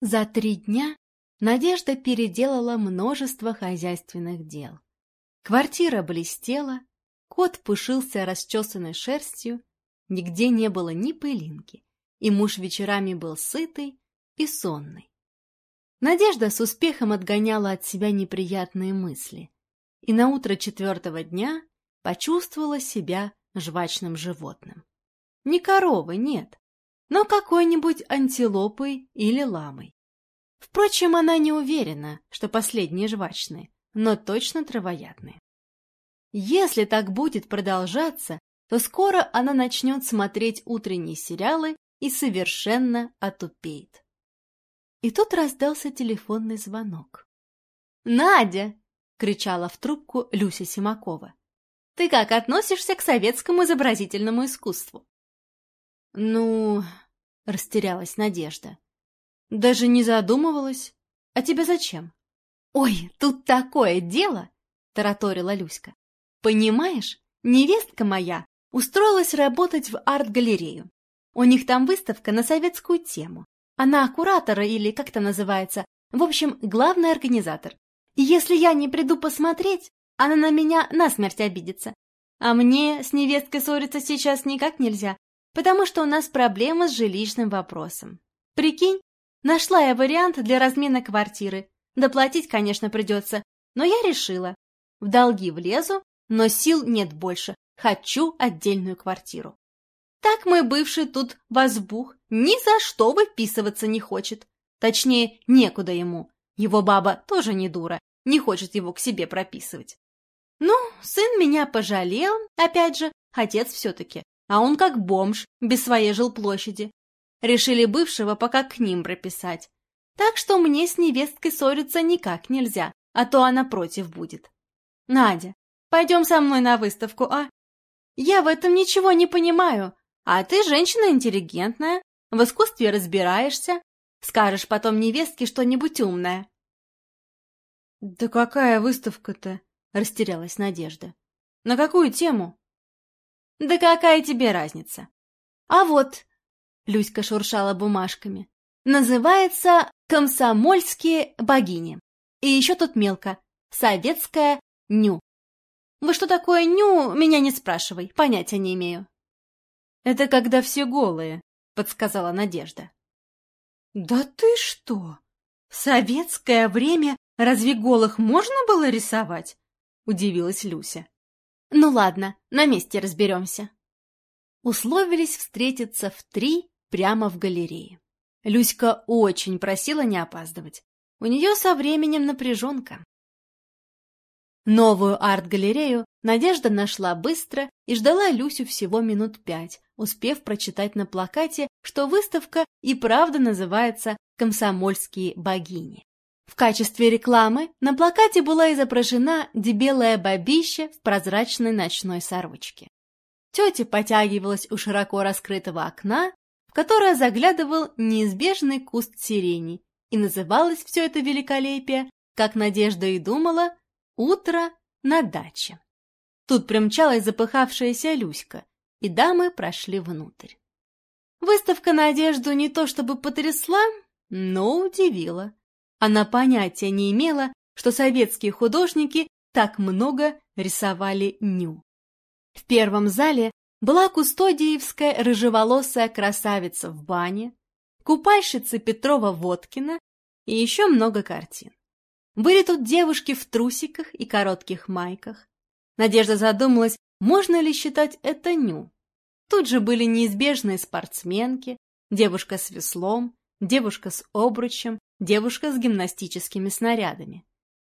За три дня Надежда переделала множество хозяйственных дел. Квартира блестела, кот пушился расчесанной шерстью, нигде не было ни пылинки, и муж вечерами был сытый и сонный. Надежда с успехом отгоняла от себя неприятные мысли, и на утро четвертого дня почувствовала себя жвачным животным. Не коровы, нет, но какой-нибудь антилопой или ламой. Впрочем, она не уверена, что последние жвачные, но точно травоядные. Если так будет продолжаться, то скоро она начнет смотреть утренние сериалы и совершенно отупеет. И тут раздался телефонный звонок. «Надя!» — кричала в трубку Люся Симакова. «Ты как относишься к советскому изобразительному искусству?» «Ну...» — растерялась Надежда. «Даже не задумывалась. А тебе зачем?» «Ой, тут такое дело!» — тараторила Люська. «Понимаешь, невестка моя устроилась работать в арт-галерею. У них там выставка на советскую тему. Она куратор или как это называется, в общем, главный организатор. И если я не приду посмотреть, она на меня насмерть обидится. А мне с невесткой ссориться сейчас никак нельзя, потому что у нас проблема с жилищным вопросом. Прикинь, нашла я вариант для размена квартиры. Доплатить, конечно, придется, но я решила. В долги влезу, но сил нет больше, Хочу отдельную квартиру. Так мой бывший тут возбух ни за что выписываться не хочет. Точнее, некуда ему. Его баба тоже не дура, не хочет его к себе прописывать. Ну, сын меня пожалел, опять же, отец все-таки, а он как бомж, без своей жилплощади. Решили бывшего пока к ним прописать. Так что мне с невесткой ссориться никак нельзя, а то она против будет. Надя, пойдем со мной на выставку, а? Я в этом ничего не понимаю, а ты женщина интеллигентная, в искусстве разбираешься, скажешь потом невестке что-нибудь умное. — Да какая выставка-то? — растерялась Надежда. — На какую тему? — Да какая тебе разница? — А вот, — Люська шуршала бумажками, — называется «Комсомольские богини». И еще тут мелко «Советская ню». Вы что такое ню, меня не спрашивай, понятия не имею. Это когда все голые, подсказала Надежда. Да ты что? В советское время разве голых можно было рисовать? Удивилась Люся. Ну ладно, на месте разберемся. Условились встретиться в три прямо в галерее. Люська очень просила не опаздывать. У нее со временем напряженка. Новую арт-галерею Надежда нашла быстро и ждала Люсю всего минут пять, успев прочитать на плакате, что выставка и правда называется «Комсомольские богини». В качестве рекламы на плакате была изображена дебелая бабища в прозрачной ночной сорочке. Тетя потягивалась у широко раскрытого окна, в которое заглядывал неизбежный куст сирени, и называлось все это великолепие, как Надежда и думала, Утро на даче. Тут примчалась запыхавшаяся Люська, и дамы прошли внутрь. Выставка на одежду не то чтобы потрясла, но удивила. Она понятия не имела, что советские художники так много рисовали ню. В первом зале была кустодиевская рыжеволосая красавица в бане, купальщица Петрова-Водкина и еще много картин. Были тут девушки в трусиках и коротких майках. Надежда задумалась, можно ли считать это ню. Тут же были неизбежные спортсменки, девушка с веслом, девушка с обручем, девушка с гимнастическими снарядами.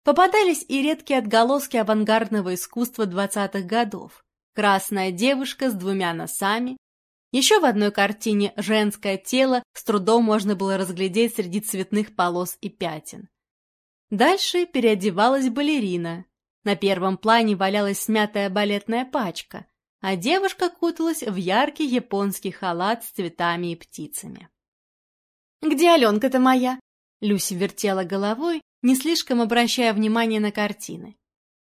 Попадались и редкие отголоски авангардного искусства двадцатых годов. Красная девушка с двумя носами. Еще в одной картине женское тело с трудом можно было разглядеть среди цветных полос и пятен. Дальше переодевалась балерина. На первом плане валялась смятая балетная пачка, а девушка куталась в яркий японский халат с цветами и птицами. «Где Аленка-то моя?» Люся вертела головой, не слишком обращая внимания на картины.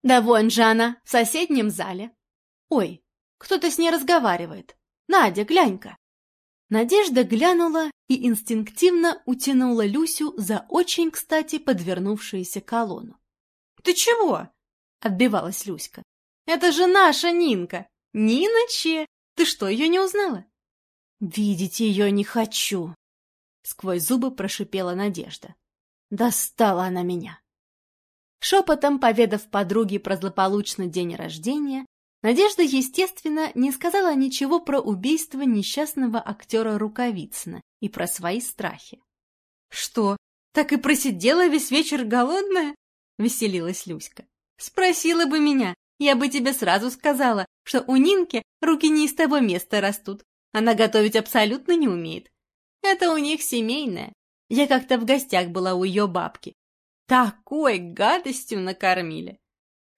«Да вон же она, в соседнем зале. Ой, кто-то с ней разговаривает. Надя, глянь-ка!» Надежда глянула и инстинктивно утянула Люсю за очень кстати подвернувшуюся колонну. — Ты чего? — отбивалась Люська. — Это же наша Нинка! Нина! Ты что, ее не узнала? — Видеть ее не хочу! — сквозь зубы прошипела Надежда. Достала она меня! Шепотом поведав подруге про злополучный день рождения, Надежда, естественно, не сказала ничего про убийство несчастного актера Рукавицына и про свои страхи. «Что, так и просидела весь вечер голодная?» — веселилась Люська. «Спросила бы меня, я бы тебе сразу сказала, что у Нинки руки не из того места растут. Она готовить абсолютно не умеет. Это у них семейное. Я как-то в гостях была у ее бабки. Такой гадостью накормили.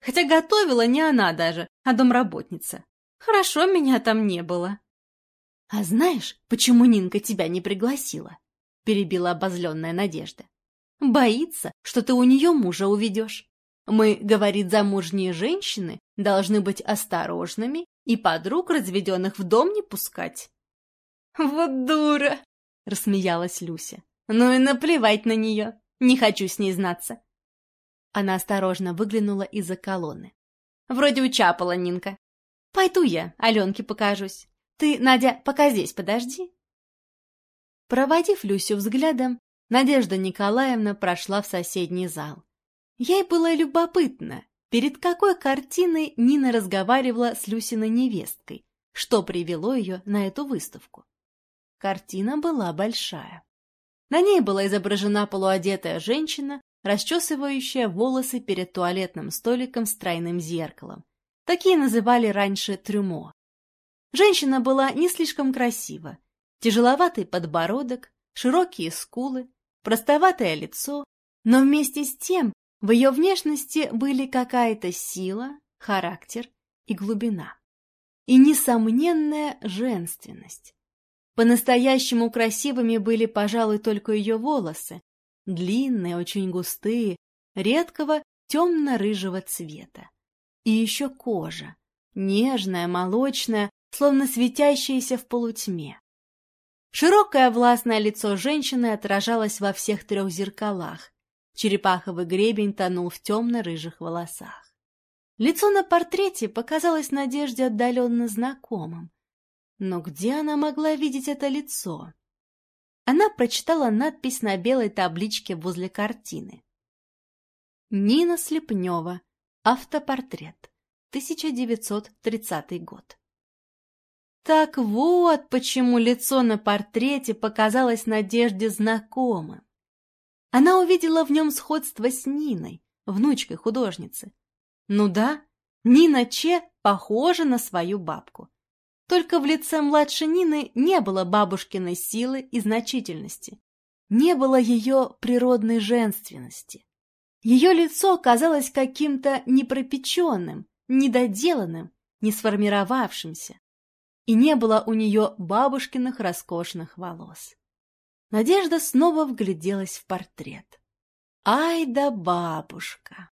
Хотя готовила не она даже, а домработница. Хорошо меня там не было. — А знаешь, почему Нинка тебя не пригласила? — перебила обозленная Надежда. — Боится, что ты у нее мужа уведешь. Мы, говорит, замужние женщины должны быть осторожными и подруг разведенных в дом не пускать. — Вот дура! — рассмеялась Люся. — Ну и наплевать на нее. Не хочу с ней знаться. Она осторожно выглянула из-за колонны. Вроде учапала Нинка. Пойду я, Аленке покажусь. Ты, Надя, пока здесь подожди. Проводив Люсю взглядом, Надежда Николаевна прошла в соседний зал. Ей было любопытно, перед какой картиной Нина разговаривала с Люсиной невесткой, что привело ее на эту выставку. Картина была большая. На ней была изображена полуодетая женщина расчесывающая волосы перед туалетным столиком с тройным зеркалом. Такие называли раньше трюмо. Женщина была не слишком красива. Тяжеловатый подбородок, широкие скулы, простоватое лицо, но вместе с тем в ее внешности были какая-то сила, характер и глубина. И несомненная женственность. По-настоящему красивыми были, пожалуй, только ее волосы, длинные, очень густые, редкого темно-рыжего цвета. И еще кожа, нежная, молочная, словно светящаяся в полутьме. Широкое властное лицо женщины отражалось во всех трех зеркалах. Черепаховый гребень тонул в темно-рыжих волосах. Лицо на портрете показалось Надежде отдаленно знакомым. Но где она могла видеть это лицо? Она прочитала надпись на белой табличке возле картины. Нина Слепнева. Автопортрет. 1930 год. Так вот, почему лицо на портрете показалось Надежде знакомым. Она увидела в нем сходство с Ниной, внучкой художницы. Ну да, Нина Че похожа на свою бабку. Только в лице младшей Нины не было бабушкиной силы и значительности. Не было ее природной женственности. Ее лицо казалось каким-то непропеченным, недоделанным, не сформировавшимся. И не было у нее бабушкиных роскошных волос. Надежда снова вгляделась в портрет. Ай да бабушка!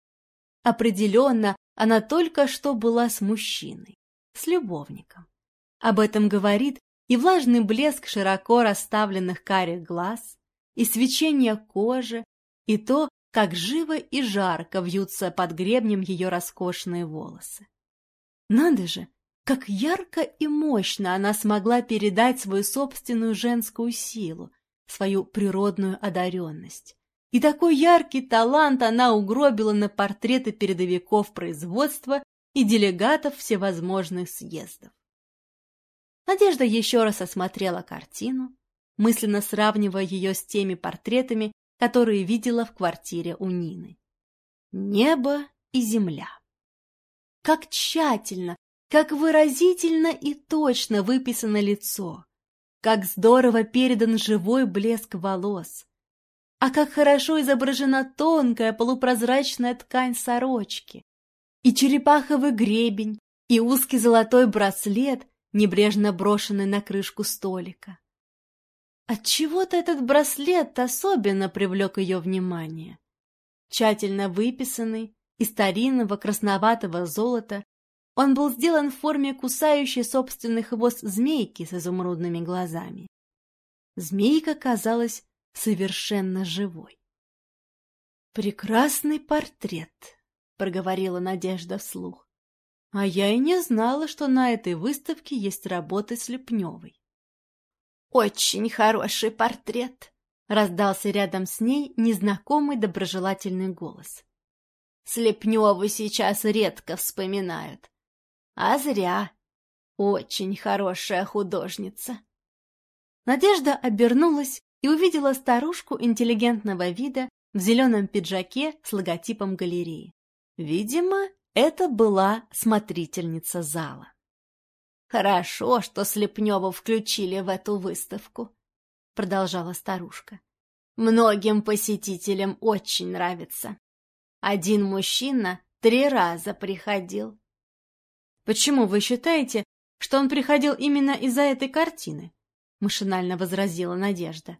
Определенно, она только что была с мужчиной, с любовником. Об этом говорит и влажный блеск широко расставленных карих глаз, и свечение кожи, и то, как живо и жарко вьются под гребнем ее роскошные волосы. Надо же, как ярко и мощно она смогла передать свою собственную женскую силу, свою природную одаренность. И такой яркий талант она угробила на портреты передовиков производства и делегатов всевозможных съездов. Надежда еще раз осмотрела картину, мысленно сравнивая ее с теми портретами, которые видела в квартире у Нины. Небо и земля. Как тщательно, как выразительно и точно выписано лицо, как здорово передан живой блеск волос, а как хорошо изображена тонкая полупрозрачная ткань сорочки, и черепаховый гребень, и узкий золотой браслет, небрежно брошенный на крышку столика. Отчего-то этот браслет особенно привлек ее внимание. Тщательно выписанный, из старинного красноватого золота, он был сделан в форме кусающей собственный хвост змейки с изумрудными глазами. Змейка казалась совершенно живой. «Прекрасный портрет», — проговорила Надежда вслух. «А я и не знала, что на этой выставке есть работы Слепневой». «Очень хороший портрет», — раздался рядом с ней незнакомый доброжелательный голос. «Слепневу сейчас редко вспоминают. А зря. Очень хорошая художница». Надежда обернулась и увидела старушку интеллигентного вида в зеленом пиджаке с логотипом галереи. Видимо, это была смотрительница зала. «Хорошо, что Слепневу включили в эту выставку», — продолжала старушка. «Многим посетителям очень нравится. Один мужчина три раза приходил». «Почему вы считаете, что он приходил именно из-за этой картины?» — машинально возразила Надежда.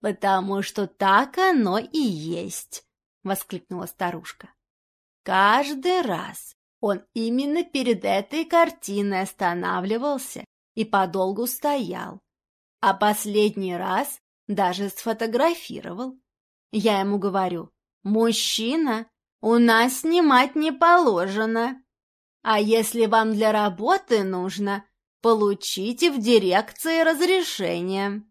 «Потому что так оно и есть!» — воскликнула старушка. «Каждый раз он именно перед этой картиной останавливался и подолгу стоял, а последний раз даже сфотографировал. Я ему говорю, «Мужчина, у нас снимать не положено, а если вам для работы нужно, получите в дирекции разрешение».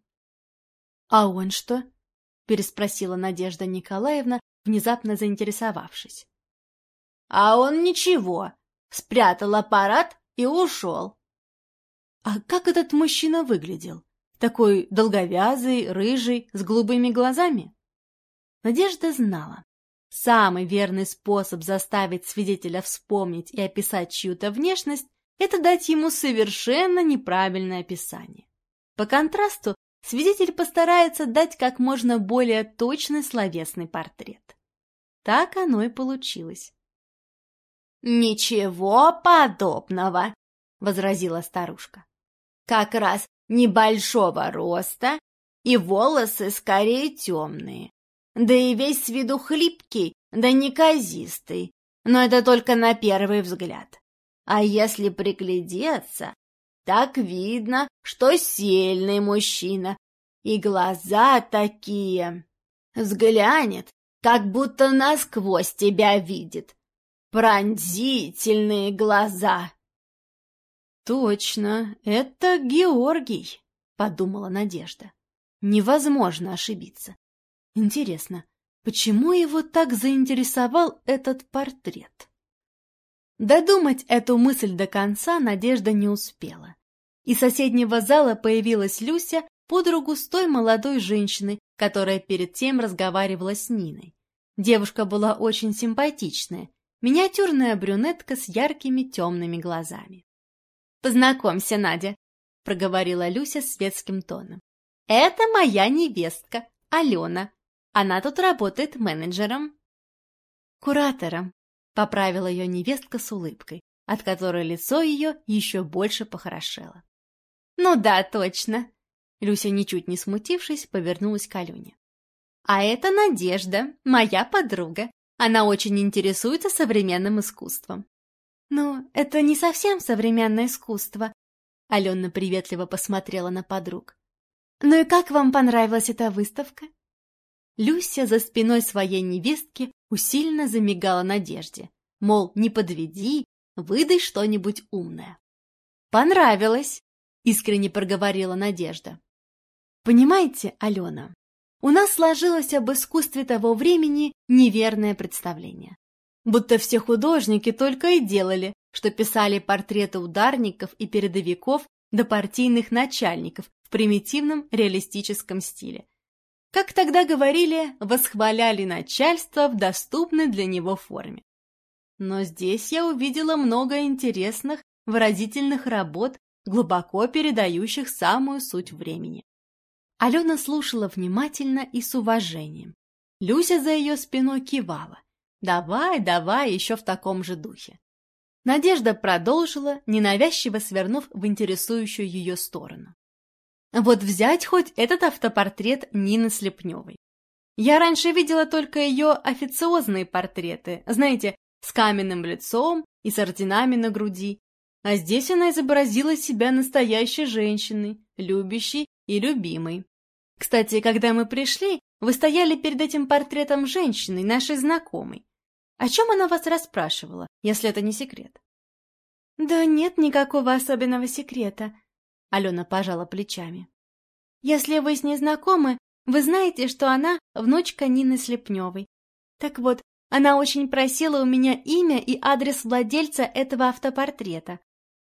«А он что?» — переспросила Надежда Николаевна, внезапно заинтересовавшись. «А он ничего, спрятал аппарат и ушел». «А как этот мужчина выглядел? Такой долговязый, рыжий, с голубыми глазами?» Надежда знала. Самый верный способ заставить свидетеля вспомнить и описать чью-то внешность – это дать ему совершенно неправильное описание. По контрасту свидетель постарается дать как можно более точный словесный портрет. Так оно и получилось. «Ничего подобного», — возразила старушка. «Как раз небольшого роста и волосы скорее темные, да и весь с виду хлипкий, да неказистый, но это только на первый взгляд. А если приглядеться, так видно, что сильный мужчина, и глаза такие. Взглянет, как будто насквозь тебя видит. Пронзительные глаза. Точно, это Георгий, подумала Надежда. Невозможно ошибиться. Интересно, почему его так заинтересовал этот портрет? Додумать эту мысль до конца Надежда не успела. Из соседнего зала появилась Люся под руку с той молодой женщиной, которая перед тем разговаривала с Ниной. Девушка была очень симпатичная, миниатюрная брюнетка с яркими темными глазами. «Познакомься, Надя», — проговорила Люся светским тоном. «Это моя невестка, Алена. Она тут работает менеджером». «Куратором», — поправила ее невестка с улыбкой, от которой лицо ее еще больше похорошело. «Ну да, точно!» Люся, ничуть не смутившись, повернулась к Алене. «А это Надежда, моя подруга. Она очень интересуется современным искусством». «Ну, это не совсем современное искусство», — Алена приветливо посмотрела на подруг. «Ну и как вам понравилась эта выставка?» Люся за спиной своей невестки усиленно замигала Надежде, мол, не подведи, выдай что-нибудь умное. «Понравилось!» — искренне проговорила Надежда. «Понимаете, Алена, у нас сложилось об искусстве того времени неверное представление. Будто все художники только и делали, что писали портреты ударников и передовиков до партийных начальников в примитивном реалистическом стиле. Как тогда говорили, восхваляли начальство в доступной для него форме. Но здесь я увидела много интересных, выразительных работ глубоко передающих самую суть времени. Алена слушала внимательно и с уважением. Люся за ее спиной кивала. «Давай, давай, еще в таком же духе». Надежда продолжила, ненавязчиво свернув в интересующую ее сторону. Вот взять хоть этот автопортрет Нины Слепневой. Я раньше видела только ее официозные портреты, знаете, с каменным лицом и с орденами на груди, а здесь она изобразила себя настоящей женщиной, любящей и любимый. Кстати, когда мы пришли, вы стояли перед этим портретом женщины, нашей знакомой. О чем она вас расспрашивала, если это не секрет? Да нет никакого особенного секрета, Алена пожала плечами. Если вы с ней знакомы, вы знаете, что она внучка Нины Слепневой. Так вот, она очень просила у меня имя и адрес владельца этого автопортрета.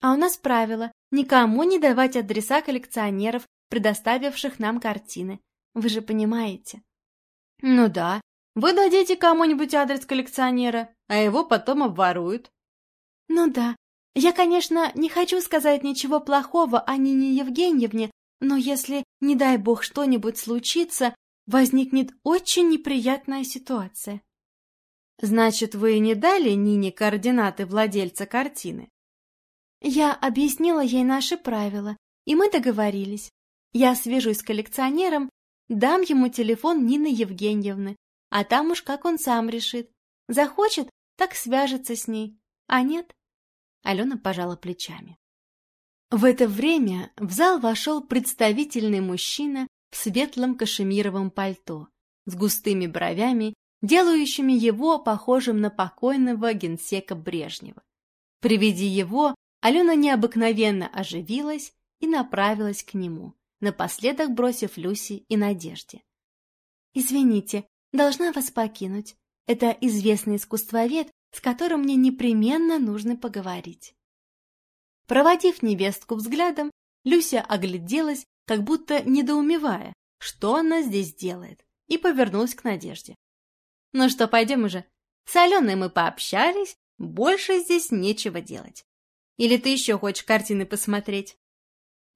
А у нас правило – никому не давать адреса коллекционеров, предоставивших нам картины. Вы же понимаете. Ну да, вы дадите кому-нибудь адрес коллекционера, а его потом обворуют. Ну да. Я, конечно, не хочу сказать ничего плохого о Нине Евгеньевне, но если, не дай бог, что-нибудь случится, возникнет очень неприятная ситуация. Значит, вы не дали Нине координаты владельца картины? Я объяснила ей наши правила, и мы договорились. Я свяжусь с коллекционером, дам ему телефон Нины Евгеньевны, а там уж как он сам решит. Захочет, так свяжется с ней, а нет? Алена пожала плечами. В это время в зал вошел представительный мужчина в светлом кашемировом пальто, с густыми бровями, делающими его похожим на покойного генсека Брежнева. При виде его Алена необыкновенно оживилась и направилась к нему, напоследок бросив Люси и Надежде. «Извините, должна вас покинуть. Это известный искусствовед, с которым мне непременно нужно поговорить». Проводив невестку взглядом, Люся огляделась, как будто недоумевая, что она здесь делает, и повернулась к Надежде. «Ну что, пойдем уже? С Аленой мы пообщались, больше здесь нечего делать. Или ты еще хочешь картины посмотреть?»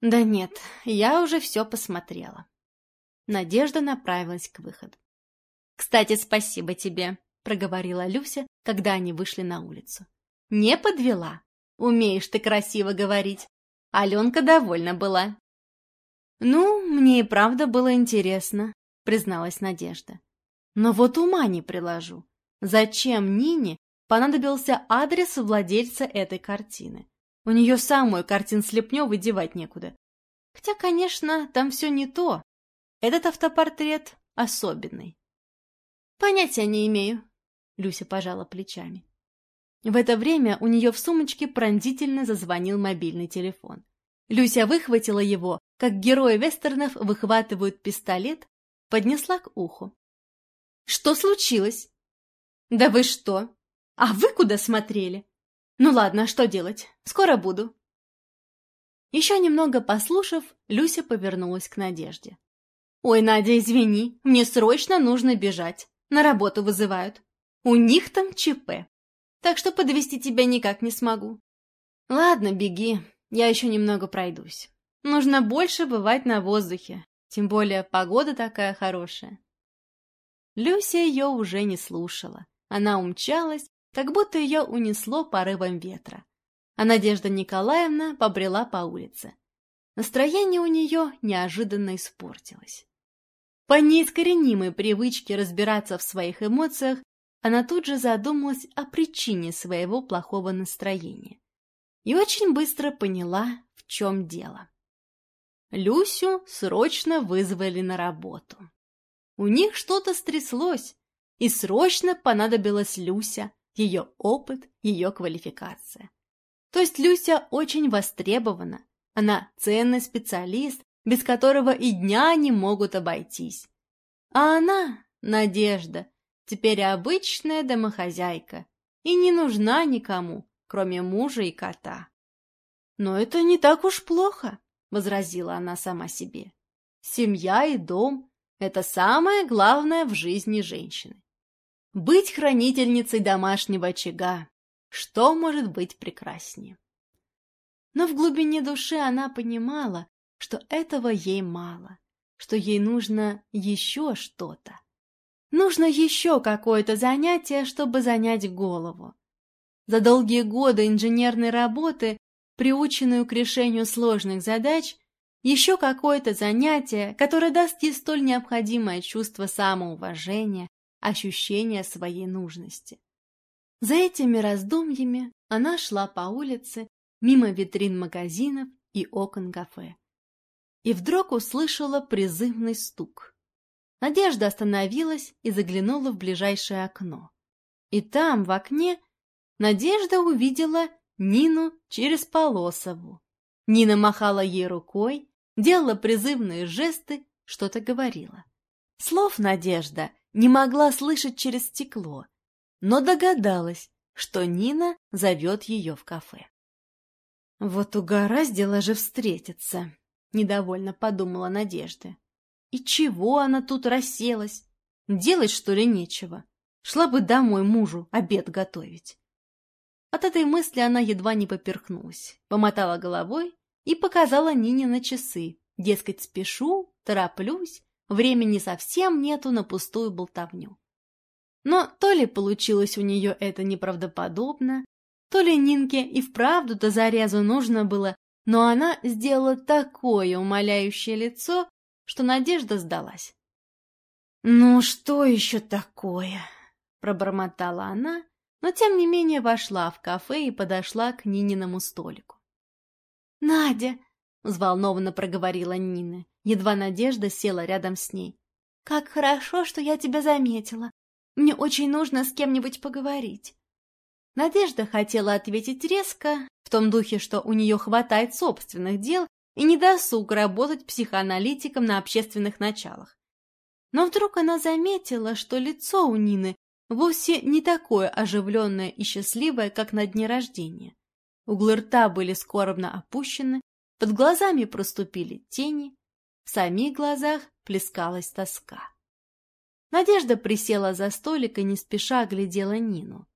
«Да нет, я уже все посмотрела». Надежда направилась к выходу. «Кстати, спасибо тебе», — проговорила Люся, когда они вышли на улицу. «Не подвела. Умеешь ты красиво говорить. Аленка довольна была». «Ну, мне и правда было интересно», — призналась Надежда. «Но вот ума не приложу. Зачем Нине понадобился адрес владельца этой картины? У нее самую картин Слепневой девать некуда. Хотя, конечно, там все не то. Этот автопортрет особенный. Понятия не имею. Люся пожала плечами. В это время у нее в сумочке пронзительно зазвонил мобильный телефон. Люся выхватила его, как герои вестернов выхватывают пистолет, поднесла к уху. «Что случилось?» «Да вы что? А вы куда смотрели?» Ну ладно, что делать? Скоро буду. Еще немного послушав, Люся повернулась к Надежде. «Ой, Надя, извини, мне срочно нужно бежать. На работу вызывают. У них там ЧП. Так что подвести тебя никак не смогу». «Ладно, беги, я еще немного пройдусь. Нужно больше бывать на воздухе, тем более погода такая хорошая». Люся ее уже не слушала. Она умчалась, как будто ее унесло порывом ветра. А Надежда Николаевна побрела по улице. Настроение у нее неожиданно испортилось. По неискоренимой привычке разбираться в своих эмоциях, она тут же задумалась о причине своего плохого настроения. И очень быстро поняла, в чем дело. Люсю срочно вызвали на работу. У них что-то стряслось, и срочно понадобилась Люся, ее опыт, ее квалификация. То есть Люся очень востребована. Она ценный специалист, без которого и дня не могут обойтись. А она, Надежда, теперь обычная домохозяйка и не нужна никому, кроме мужа и кота. «Но это не так уж плохо», — возразила она сама себе. «Семья и дом — это самое главное в жизни женщины. Быть хранительницей домашнего очага. Что может быть прекраснее? Но в глубине души она понимала, что этого ей мало, что ей нужно еще что-то. Нужно еще какое-то занятие, чтобы занять голову. За долгие годы инженерной работы, приученную к решению сложных задач, еще какое-то занятие, которое даст ей столь необходимое чувство самоуважения, ощущение своей нужности. За этими раздумьями она шла по улице, мимо витрин магазинов и окон кафе. и вдруг услышала призывный стук. Надежда остановилась и заглянула в ближайшее окно. И там, в окне, Надежда увидела Нину через Полосову. Нина махала ей рукой, делала призывные жесты, что-то говорила. Слов Надежда не могла слышать через стекло, но догадалась, что Нина зовет ее в кафе. «Вот угораздило же встретиться», — недовольно подумала Надежда. «И чего она тут расселась? Делать, что ли, нечего? Шла бы домой мужу обед готовить». От этой мысли она едва не поперхнулась, помотала головой и показала Нине на часы. Дескать, спешу, тороплюсь, времени совсем нету на пустую болтовню. Но то ли получилось у нее это неправдоподобно, то ли Нинке и вправду до зарезу нужно было, но она сделала такое умоляющее лицо, что Надежда сдалась. «Ну что еще такое?» — пробормотала она но тем не менее вошла в кафе и подошла к Нининому столику. «Надя!» — взволнованно проговорила Нина, едва Надежда села рядом с ней. «Как хорошо, что я тебя заметила. Мне очень нужно с кем-нибудь поговорить». Надежда хотела ответить резко, в том духе, что у нее хватает собственных дел и не досуг работать психоаналитиком на общественных началах. Но вдруг она заметила, что лицо у Нины вовсе не такое оживленное и счастливое, как на дне рождения. Углы рта были скорбно опущены, под глазами проступили тени, в самих глазах плескалась тоска. Надежда присела за столик и не спеша глядела Нину.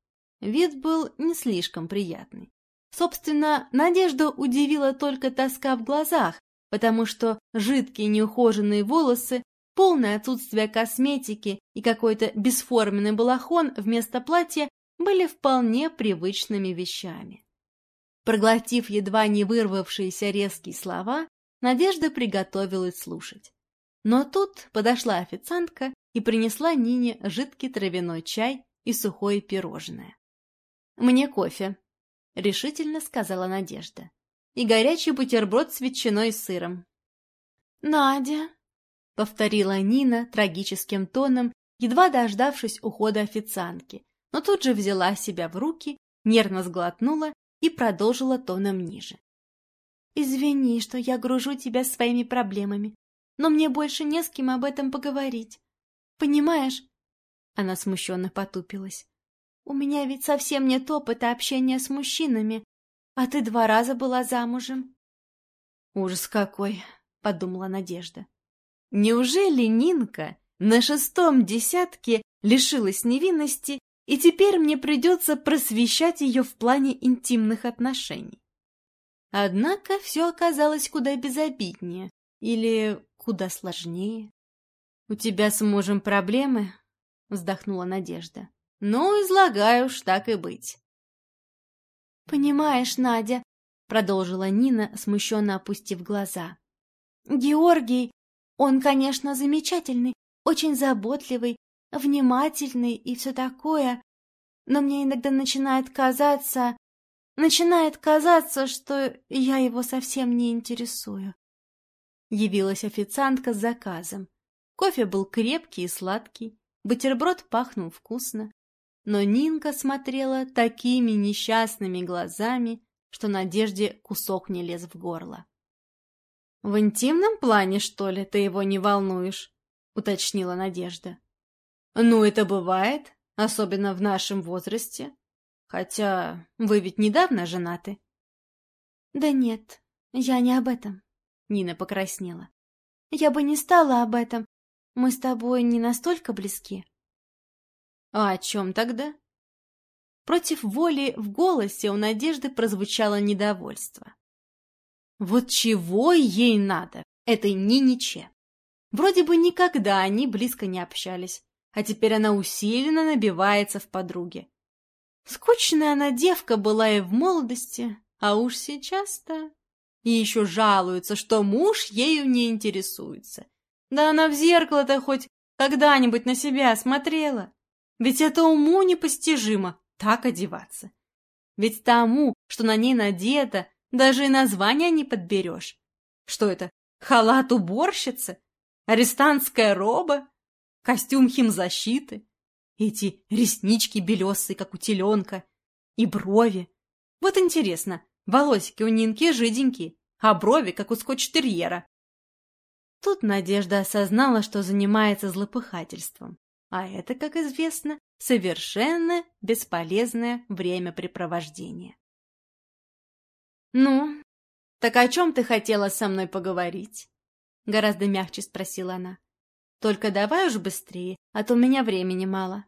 Вид был не слишком приятный. Собственно, Надежду удивила только тоска в глазах, потому что жидкие неухоженные волосы полное отсутствие косметики и какой-то бесформенный балахон вместо платья были вполне привычными вещами. Проглотив едва не вырвавшиеся резкие слова, Надежда приготовилась слушать. Но тут подошла официантка и принесла Нине жидкий травяной чай и сухое пирожное. «Мне кофе», — решительно сказала Надежда. «И горячий бутерброд с ветчиной и сыром». «Надя», — повторила Нина трагическим тоном, едва дождавшись ухода официантки, но тут же взяла себя в руки, нервно сглотнула и продолжила тоном ниже. «Извини, что я гружу тебя своими проблемами, но мне больше не с кем об этом поговорить. Понимаешь?» Она смущенно потупилась. «У меня ведь совсем нет опыта общения с мужчинами, а ты два раза была замужем». «Ужас какой!» — подумала Надежда. Неужели Нинка на шестом десятке лишилась невинности, и теперь мне придется просвещать ее в плане интимных отношений? Однако все оказалось куда безобиднее или куда сложнее. — У тебя с мужем проблемы? — вздохнула Надежда. — Ну, излагай уж так и быть. — Понимаешь, Надя, — продолжила Нина, смущенно опустив глаза. — Георгий он, конечно, замечательный, очень заботливый, внимательный и все такое, но мне иногда начинает казаться... Начинает казаться, что я его совсем не интересую. Явилась официантка с заказом. Кофе был крепкий и сладкий, бутерброд пахнул вкусно. Но Нинка смотрела такими несчастными глазами, что Надежде кусок не лез в горло. «В интимном плане, что ли, ты его не волнуешь?» — уточнила Надежда. «Ну, это бывает, особенно в нашем возрасте. Хотя вы ведь недавно женаты». «Да нет, я не об этом», — Нина покраснела. «Я бы не стала об этом. Мы с тобой не настолько близки». «А о чем тогда?» Против воли в голосе у Надежды прозвучало недовольство. Вот чего ей надо, этой Ниниче? Вроде бы никогда они близко не общались, а теперь она усиленно набивается в подруге. Скучная она девка была и в молодости, а уж сейчас-то... И еще жалуется, что муж ею не интересуется. Да она в зеркало-то хоть когда-нибудь на себя смотрела. Ведь это уму непостижимо, так одеваться. Ведь тому, что на ней надето, даже и названия не подберешь. Что это? халат уборщицы, арестантская роба, костюм химзащиты, эти реснички белесые, как у теленка, и брови. Вот интересно, волосики у Нинки жиденькие, а брови, как у скотч-терьера. Тут Надежда осознала, что занимается злопыхательством. А это, как известно, совершенно бесполезное времяпрепровождение. «Ну, так о чем ты хотела со мной поговорить?» Гораздо мягче спросила она. «Только давай уж быстрее, а то у меня времени мало».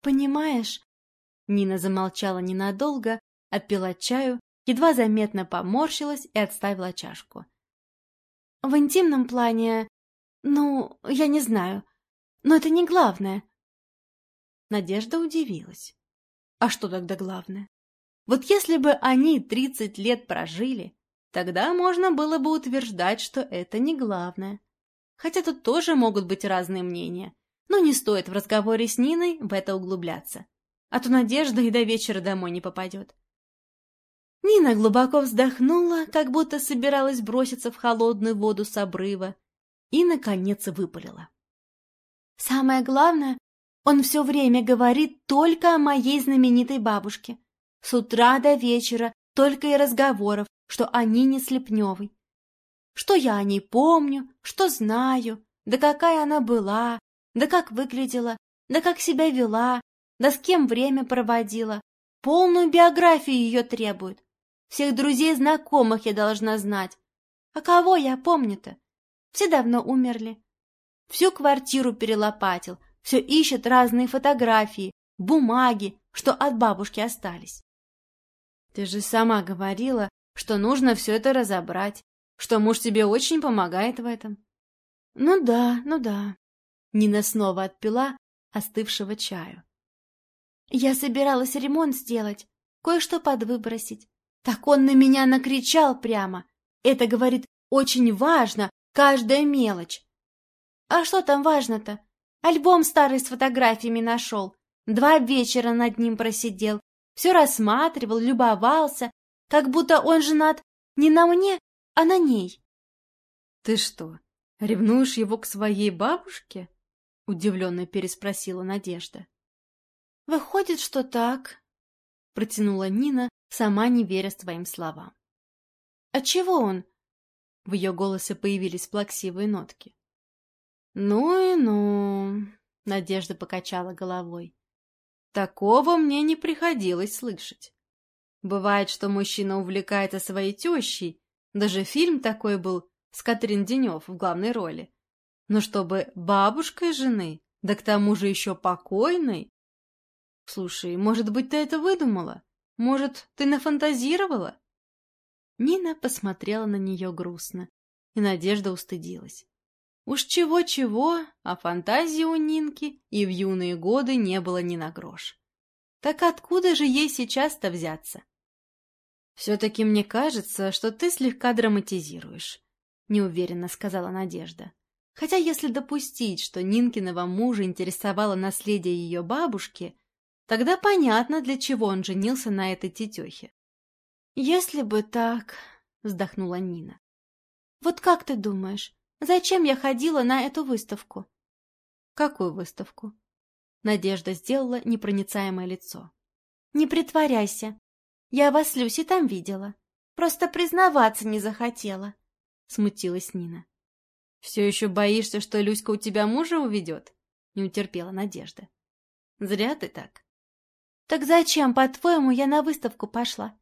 «Понимаешь...» Нина замолчала ненадолго, отпила чаю, едва заметно поморщилась и отставила чашку. В интимном плане... Ну, я не знаю. Но это не главное. Надежда удивилась. А что тогда главное? Вот если бы они тридцать лет прожили, тогда можно было бы утверждать, что это не главное. Хотя тут тоже могут быть разные мнения. Но не стоит в разговоре с Ниной в это углубляться. А то Надежда и до вечера домой не попадет. Нина глубоко вздохнула, как будто собиралась броситься в холодную воду с обрыва, и, наконец, выпалила. «Самое главное, он все время говорит только о моей знаменитой бабушке. С утра до вечера только и разговоров, что они не Слепневой. Что я о ней помню, что знаю, да какая она была, да как выглядела, да как себя вела, да с кем время проводила. Полную биографию ее требует. Всех друзей знакомых я должна знать. А кого я помню-то? Все давно умерли. Всю квартиру перелопатил, все ищет разные фотографии, бумаги, что от бабушки остались. Ты же сама говорила, что нужно все это разобрать, что муж тебе очень помогает в этом. Ну да, ну да. Нина снова отпила остывшего чаю. Я собиралась ремонт сделать, кое-что подвыбросить. Так он на меня накричал прямо. Это, говорит, очень важно, каждая мелочь. А что там важно-то? Альбом старый с фотографиями нашел. Два вечера над ним просидел. Все рассматривал, любовался, как будто он женат не на мне, а на ней. — Ты что, ревнуешь его к своей бабушке? — удивленно переспросила Надежда. — Выходит, что так, — протянула Нина, сама не веря своим словам. «А чего он?» В ее голосе появились плаксивые нотки. «Ну и ну...» — Надежда покачала головой. «Такого мне не приходилось слышать. Бывает, что мужчина увлекается своей тещей, даже фильм такой был с Катрин Денев в главной роли. Но чтобы бабушкой жены, да к тому же еще покойной... Слушай, может быть, ты это выдумала? Может, ты нафантазировала?» Нина посмотрела на нее грустно, и Надежда устыдилась. Уж чего-чего, а фантазии у Нинки и в юные годы не было ни на грош. Так откуда же ей сейчас-то взяться? «Все-таки мне кажется, что ты слегка драматизируешь», — неуверенно сказала Надежда. Хотя если допустить, что Нинкиного мужа интересовало наследие ее бабушки, Тогда понятно, для чего он женился на этой тетехе. «Если бы так...» — вздохнула Нина. «Вот как ты думаешь, зачем я ходила на эту выставку?» «Какую выставку?» Надежда сделала непроницаемое лицо. «Не притворяйся. Я вас Люси там видела. Просто признаваться не захотела», — смутилась Нина. «Все еще боишься, что Люська у тебя мужа уведет?» — не утерпела Надежда. «Зря ты так. «Так зачем, по-твоему, я на выставку пошла?»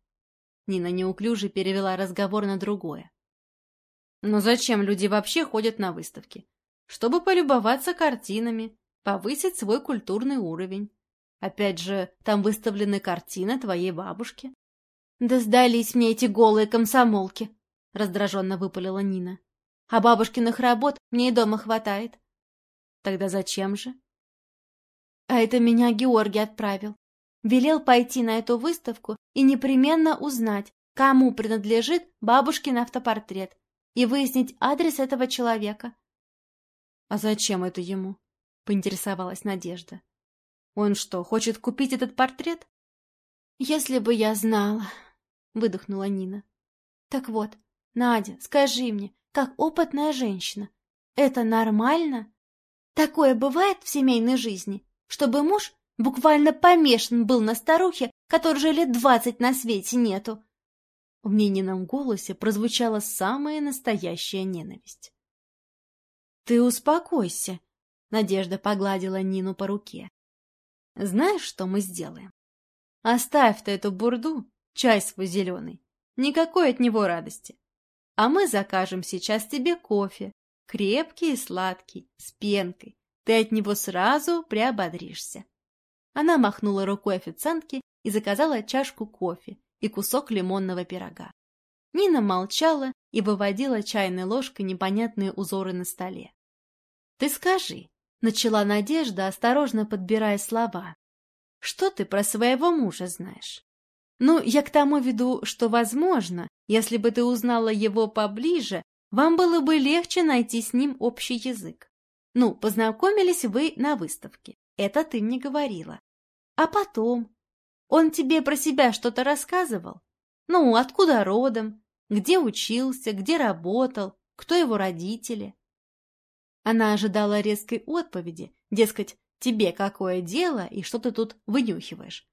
Нина неуклюже перевела разговор на другое. «Но зачем люди вообще ходят на выставки? Чтобы полюбоваться картинами, повысить свой культурный уровень. Опять же, там выставлены картины твоей бабушки». «Да сдались мне эти голые комсомолки!» — раздраженно выпалила Нина. «А бабушкиных работ мне и дома хватает». «Тогда зачем же?» «А это меня Георгий отправил. Велел пойти на эту выставку и непременно узнать, кому принадлежит бабушкин автопортрет, и выяснить адрес этого человека. — А зачем это ему? — поинтересовалась Надежда. — Он что, хочет купить этот портрет? — Если бы я знала, — выдохнула Нина. — Так вот, Надя, скажи мне, как опытная женщина. Это нормально? Такое бывает в семейной жизни, чтобы муж буквально помешан был на старухе, которой же лет двадцать на свете нету. В Нинином голосе прозвучала самая настоящая ненависть. — Ты успокойся, — Надежда погладила Нину по руке. — Знаешь, что мы сделаем? Оставь ты эту бурду, чай свой зеленый. Никакой от него радости. А мы закажем сейчас тебе кофе, крепкий и сладкий, с пенкой. Ты от него сразу приободришься. Она махнула рукой официантке и заказала чашку кофе и кусок лимонного пирога. Нина молчала и выводила чайной ложкой непонятные узоры на столе. — Ты скажи, — начала Надежда, осторожно подбирая слова, — что ты про своего мужа знаешь? Ну, я к тому веду, что, возможно, если бы ты узнала его поближе, вам было бы легче найти с ним общий язык. Ну, познакомились вы на выставке, это ты мне говорила. А потом? Он тебе про себя что-то рассказывал? Ну, откуда родом? Где учился? Где работал? Кто его родители? Она ожидала резкой отповеди, дескать, тебе какое дело и что ты тут вынюхиваешь.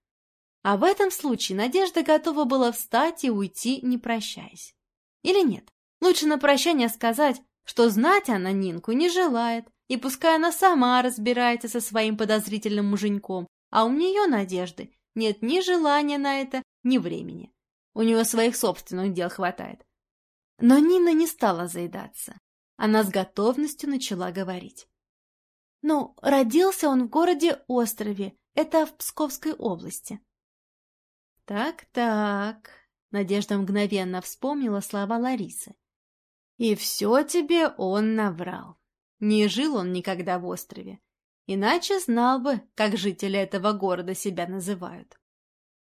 А в этом случае Надежда готова была встать и уйти, не прощаясь. Или нет? Лучше на прощание сказать, что знать она Нинку не желает, и пускай она сама разбирается со своим подозрительным муженьком, а у нее, Надежды, нет ни желания на это, ни времени. У нее своих собственных дел хватает. Но Нина не стала заедаться. Она с готовностью начала говорить. «Ну, родился он в городе Острове, это в Псковской области». «Так-так», — Надежда мгновенно вспомнила слова Ларисы. «И все тебе он наврал. Не жил он никогда в острове. Иначе знал бы, как жители этого города себя называют.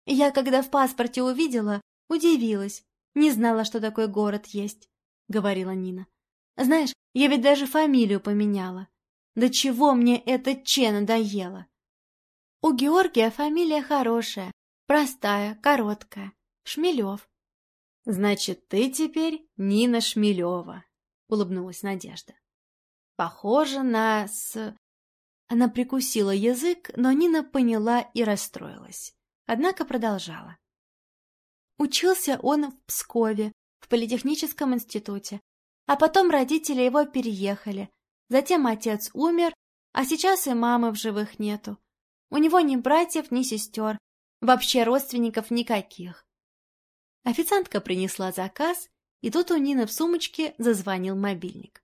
Я, когда в паспорте увидела, удивилась. Не знала, что такой город есть, — говорила Нина. Знаешь, я ведь даже фамилию поменяла. До чего мне это Че надоело? У Георгия фамилия хорошая, простая, короткая. Шмелев. Значит, ты теперь Нина Шмелева, — улыбнулась Надежда. Похоже на с... Она прикусила язык, но Нина поняла и расстроилась. Однако продолжала. Учился он в Пскове, в политехническом институте. А потом родители его переехали. Затем отец умер, а сейчас и мамы в живых нету. У него ни братьев, ни сестер. Вообще родственников никаких. Официантка принесла заказ, и тут у Нины в сумочке зазвонил мобильник.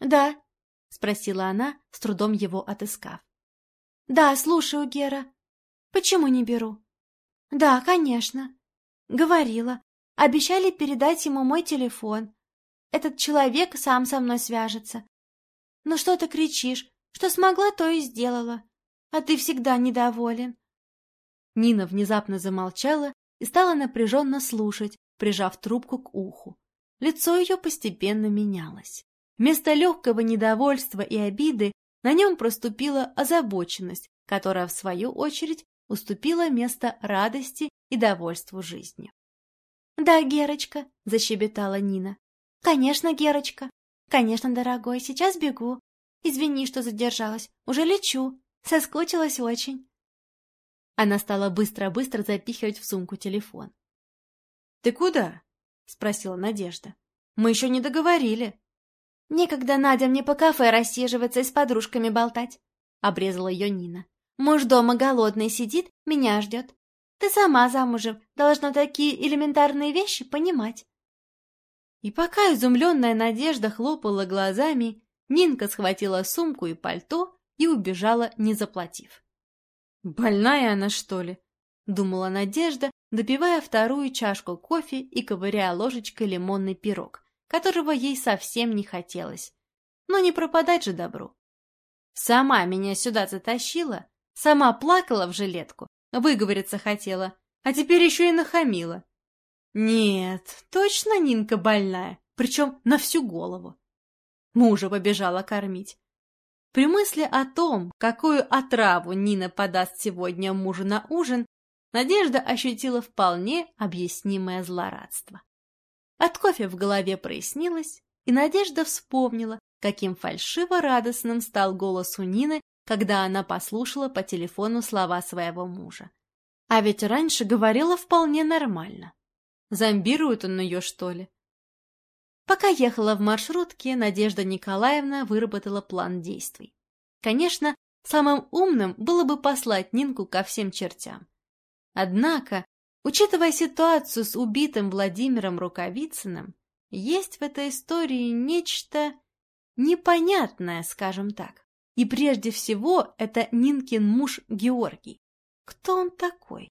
«Да», — спросила она, с трудом его отыскав. «Да, слушаю, Гера. Почему не беру?» «Да, конечно. Говорила. Обещали передать ему мой телефон. Этот человек сам со мной свяжется. Ну что ты кричишь? Что смогла, то и сделала. А ты всегда недоволен». Нина внезапно замолчала и стала напряженно слушать, прижав трубку к уху. Лицо ее постепенно менялось. Вместо легкого недовольства и обиды на нем проступила озабоченность, которая, в свою очередь, уступила место радости и довольству жизнью. «Да, Герочка», — защебетала Нина. «Конечно, Герочка. Конечно, дорогой, сейчас бегу. Извини, что задержалась. Уже лечу. Соскучилась очень». Она стала быстро-быстро запихивать в сумку телефон. «Ты куда?» — спросила Надежда. «Мы еще не договорили». «Некогда, Надя, мне по кафе рассиживаться и с подружками болтать», — обрезала ее Нина. «Муж дома голодный сидит, меня ждет. Ты сама замужем, должна такие элементарные вещи понимать». И пока изумленная Надежда хлопала глазами, Нинка схватила сумку и пальто и убежала, не заплатив. «Больная она, что ли?» — думала Надежда, допивая вторую чашку кофе и ковыряя ложечкой лимонный пирог, которого ей совсем не хотелось. Но не пропадать же добру. Сама меня сюда затащила, сама плакала в жилетку, выговориться хотела, а теперь еще и нахамила. Нет, точно Нинка больная, причем на всю голову. Мужа побежала кормить. При мысли о том, какую отраву Нина подаст сегодня мужу на ужин, Надежда ощутила вполне объяснимое злорадство. От кофе в голове прояснилось, и Надежда вспомнила, каким фальшиво-радостным стал голос у Нины, когда она послушала по телефону слова своего мужа. А ведь раньше говорила вполне нормально. Зомбирует он ее, что ли? Пока ехала в маршрутке, Надежда Николаевна выработала план действий. Конечно, самым умным было бы послать Нинку ко всем чертям. Однако, учитывая ситуацию с убитым Владимиром Рукавицыным, есть в этой истории нечто непонятное, скажем так. И прежде всего это Нинкин муж Георгий. Кто он такой?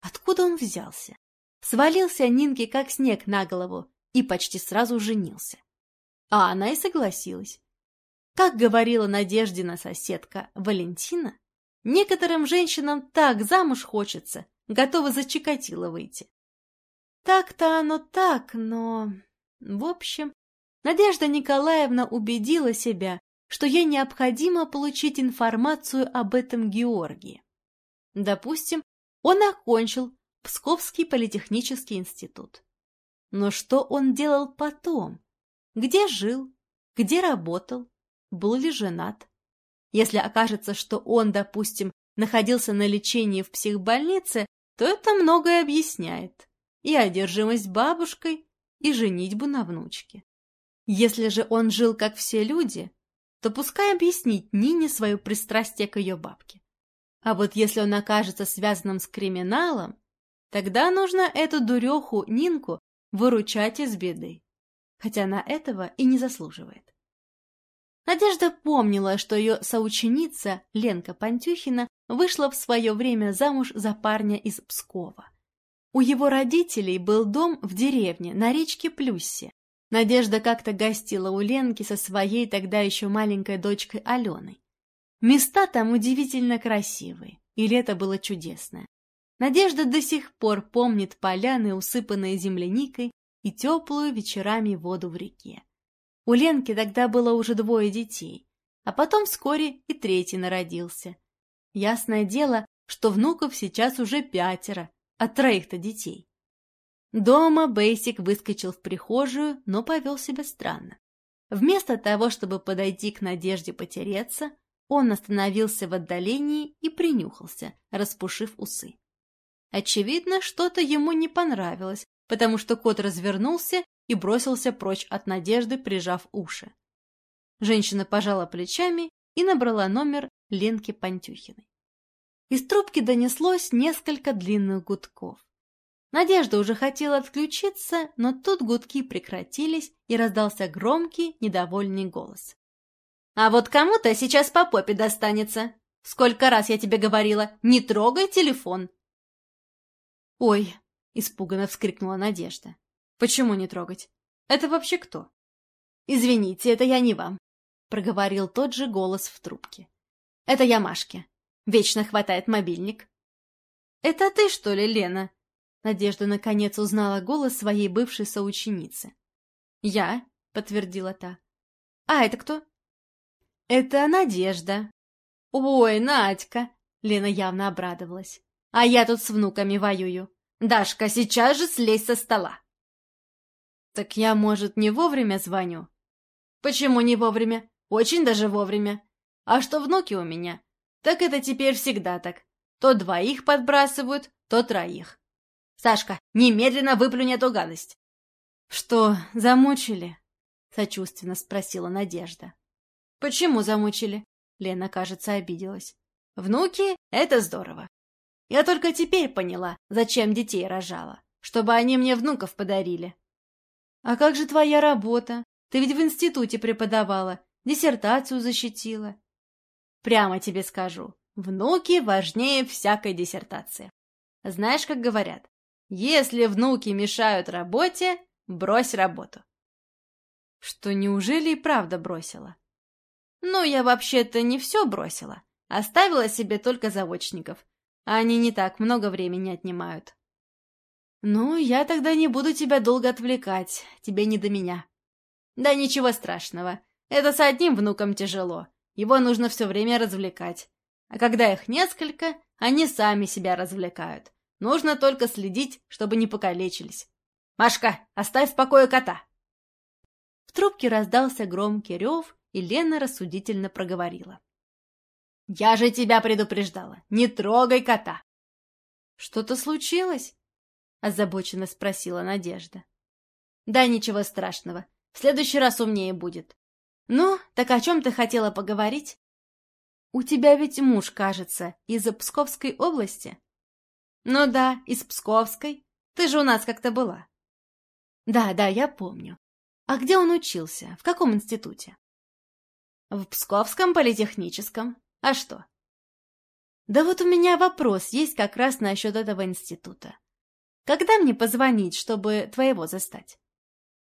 Откуда он взялся? Свалился Нинке как снег на голову и почти сразу женился. А она и согласилась. Как говорила Надеждина соседка Валентина, некоторым женщинам так замуж хочется, готовы за Чикатило выйти. Так-то оно так, но... В общем, Надежда Николаевна убедила себя, что ей необходимо получить информацию об этом Георгии. Допустим, он окончил Псковский политехнический институт. Но что он делал потом? Где жил? Где работал? Был ли женат? Если окажется, что он, допустим, находился на лечении в психбольнице, то это многое объясняет. И одержимость бабушкой, и женитьбу на внучке. Если же он жил, как все люди, то пускай объяснит Нине свое пристрастие к ее бабке. А вот если он окажется связанным с криминалом, тогда нужно эту дуреху Нинку выручать из беды, хотя она этого и не заслуживает. Надежда помнила, что ее соученица Ленка Пантюхина вышла в свое время замуж за парня из Пскова. У его родителей был дом в деревне на речке Плюссе. Надежда как-то гостила у Ленки со своей тогда еще маленькой дочкой Аленой. Места там удивительно красивые, и лето было чудесное. Надежда до сих пор помнит поляны, усыпанные земляникой, и теплую вечерами воду в реке. У Ленки тогда было уже двое детей, а потом вскоре и третий народился. Ясное дело, что внуков сейчас уже пятеро, от троих-то детей. Дома Бейсик выскочил в прихожую, но повел себя странно. Вместо того, чтобы подойти к Надежде потереться, он остановился в отдалении и принюхался, распушив усы. Очевидно, что-то ему не понравилось, потому что кот развернулся и бросился прочь от Надежды, прижав уши. Женщина пожала плечами и набрала номер Ленки Пантюхиной. Из трубки донеслось несколько длинных гудков. Надежда уже хотела отключиться, но тут гудки прекратились, и раздался громкий, недовольный голос. «А вот кому-то сейчас по попе достанется. Сколько раз я тебе говорила, не трогай телефон!» «Ой!» — испуганно вскрикнула Надежда. «Почему не трогать? Это вообще кто?» «Извините, это я не вам», — проговорил тот же голос в трубке. «Это я Машке. Вечно хватает мобильник». «Это ты, что ли, Лена?» Надежда наконец узнала голос своей бывшей соученицы. «Я», — подтвердила та. «А это кто?» «Это Надежда». «Ой, Надька!» — Лена явно обрадовалась. А я тут с внуками воюю. Дашка, сейчас же слезь со стола. Так я, может, не вовремя звоню? Почему не вовремя? Очень даже вовремя. А что внуки у меня? Так это теперь всегда так. То двоих подбрасывают, то троих. Сашка, немедленно выплюнь эту гадость. Что, замучили? Сочувственно спросила Надежда. Почему замучили? Лена, кажется, обиделась. Внуки — это здорово. Я только теперь поняла, зачем детей рожала. Чтобы они мне внуков подарили. А как же твоя работа? Ты ведь в институте преподавала, диссертацию защитила. Прямо тебе скажу, внуки важнее всякой диссертации. Знаешь, как говорят, если внуки мешают работе, брось работу. Что, неужели и правда бросила? Ну, я вообще-то не все бросила. Оставила себе только заочников. Они не так много времени отнимают. Ну, я тогда не буду тебя долго отвлекать, тебе не до меня. Да ничего страшного, это с одним внуком тяжело, его нужно все время развлекать. А когда их несколько, они сами себя развлекают. Нужно только следить, чтобы не покалечились. Машка, оставь в покое кота!» В трубке раздался громкий рев, и Лена рассудительно проговорила. «Я же тебя предупреждала! Не трогай кота!» «Что-то случилось?» — озабоченно спросила Надежда. «Да ничего страшного. В следующий раз умнее будет. Ну, так о чем ты хотела поговорить?» «У тебя ведь муж, кажется, из Псковской области?» «Ну да, из Псковской. Ты же у нас как-то была». «Да, да, я помню. А где он учился? В каком институте?» «В Псковском политехническом. А что?» «Да вот у меня вопрос есть как раз насчет этого института. Когда мне позвонить, чтобы твоего застать?»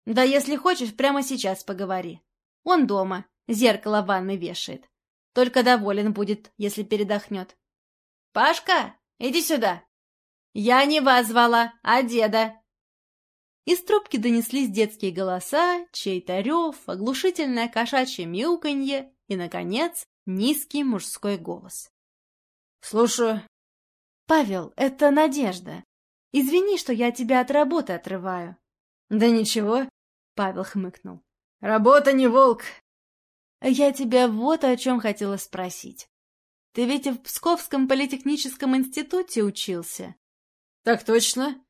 «Да если хочешь, прямо сейчас поговори. Он дома, зеркало в ванной вешает. Только доволен будет, если передохнет. «Пашка, иди сюда!» «Я не вас звала, а деда!» Из трубки донеслись детские голоса, чей-то рев, оглушительное кошачье мяуканье и, наконец, низкий мужской голос. «Слушаю». «Павел, это Надежда. Извини, что я тебя от работы отрываю». «Да ничего», — Павел хмыкнул. «Работа не волк». «Я тебя вот о чем хотела спросить. Ты ведь в Псковском политехническом институте учился?» «Так точно».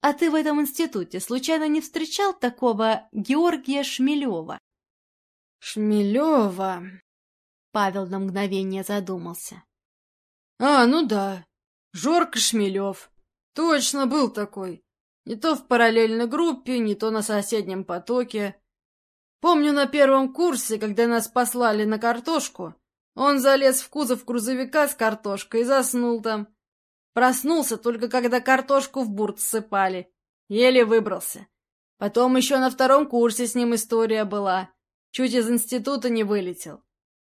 А ты в этом институте случайно не встречал такого Георгия Шмелева? Шмелева? Павел на мгновение задумался. А, ну да. Жорка Шмелев. Точно был такой. Не то в параллельной группе, не то на соседнем потоке. Помню на первом курсе, когда нас послали на картошку, он залез в кузов грузовика с картошкой и заснул там. Проснулся только когда картошку в бурт ссыпали. Еле выбрался. Потом еще на втором курсе с ним история была. Чуть из института не вылетел.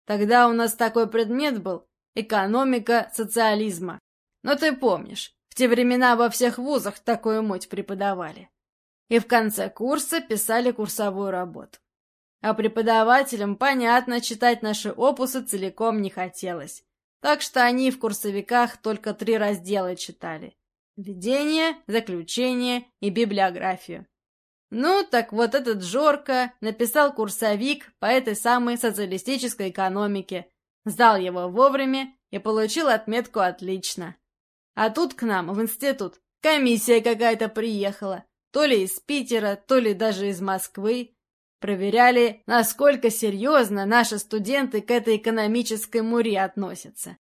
Тогда у нас такой предмет был — экономика социализма. Но ты помнишь, в те времена во всех вузах такую муть преподавали. И в конце курса писали курсовую работу. А преподавателям, понятно, читать наши опусы целиком не хотелось. Так что они в курсовиках только три раздела читали. Введение, заключение и библиографию. Ну, так вот этот Жорка написал курсовик по этой самой социалистической экономике, сдал его вовремя и получил отметку «отлично». А тут к нам, в институт, комиссия какая-то приехала, то ли из Питера, то ли даже из Москвы, Проверяли, насколько серьезно наши студенты к этой экономической муре относятся.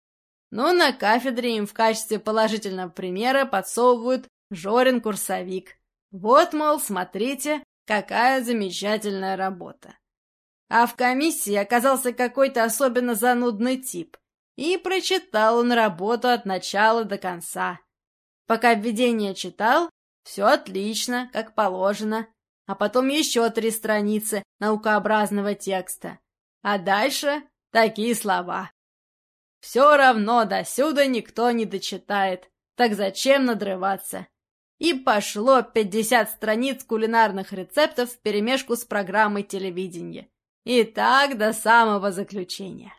Но на кафедре им в качестве положительного примера подсовывают Жорин курсовик. Вот, мол, смотрите, какая замечательная работа. А в комиссии оказался какой-то особенно занудный тип. И прочитал он работу от начала до конца. Пока введение читал, все отлично, как положено а потом еще три страницы наукообразного текста. А дальше такие слова. Все равно до сюда никто не дочитает, так зачем надрываться? И пошло пятьдесят страниц кулинарных рецептов вперемешку с программой телевидения. И так до самого заключения.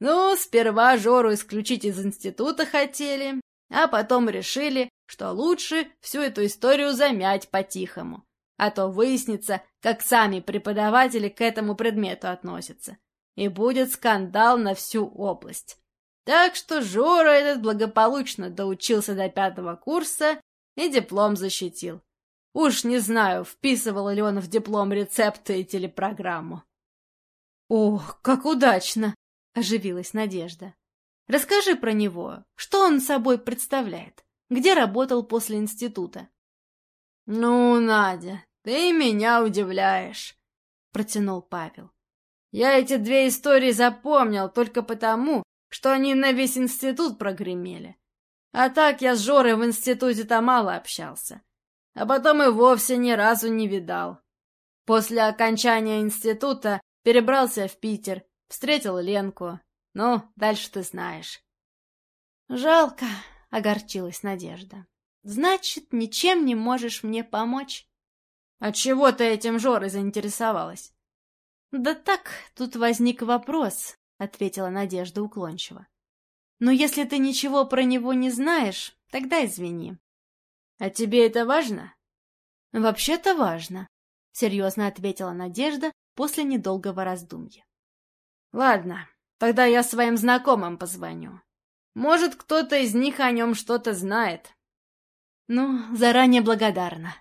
Ну, сперва Жору исключить из института хотели, а потом решили, что лучше всю эту историю замять по-тихому а то выяснится, как сами преподаватели к этому предмету относятся. И будет скандал на всю область. Так что Жора этот благополучно доучился до пятого курса и диплом защитил. Уж не знаю, вписывал ли он в диплом рецепты и телепрограмму. «Ох, как удачно!» — оживилась Надежда. «Расскажи про него. Что он собой представляет? Где работал после института?» «Ну, Надя, «Ты меня удивляешь», — протянул Павел. «Я эти две истории запомнил только потому, что они на весь институт прогремели. А так я с Жорой в институте-то мало общался. А потом и вовсе ни разу не видал. После окончания института перебрался в Питер, встретил Ленку. Ну, дальше ты знаешь». «Жалко», — огорчилась Надежда. «Значит, ничем не можешь мне помочь?» Отчего ты этим Жорой заинтересовалась? Да так, тут возник вопрос, ответила Надежда уклончиво. Но если ты ничего про него не знаешь, тогда извини. А тебе это важно? «Вообще-то важно», — серьезно ответила Надежда после недолгого раздумья. «Ладно, тогда я своим знакомым позвоню. Может, кто-то из них о нем что-то знает». «Ну, заранее благодарна»,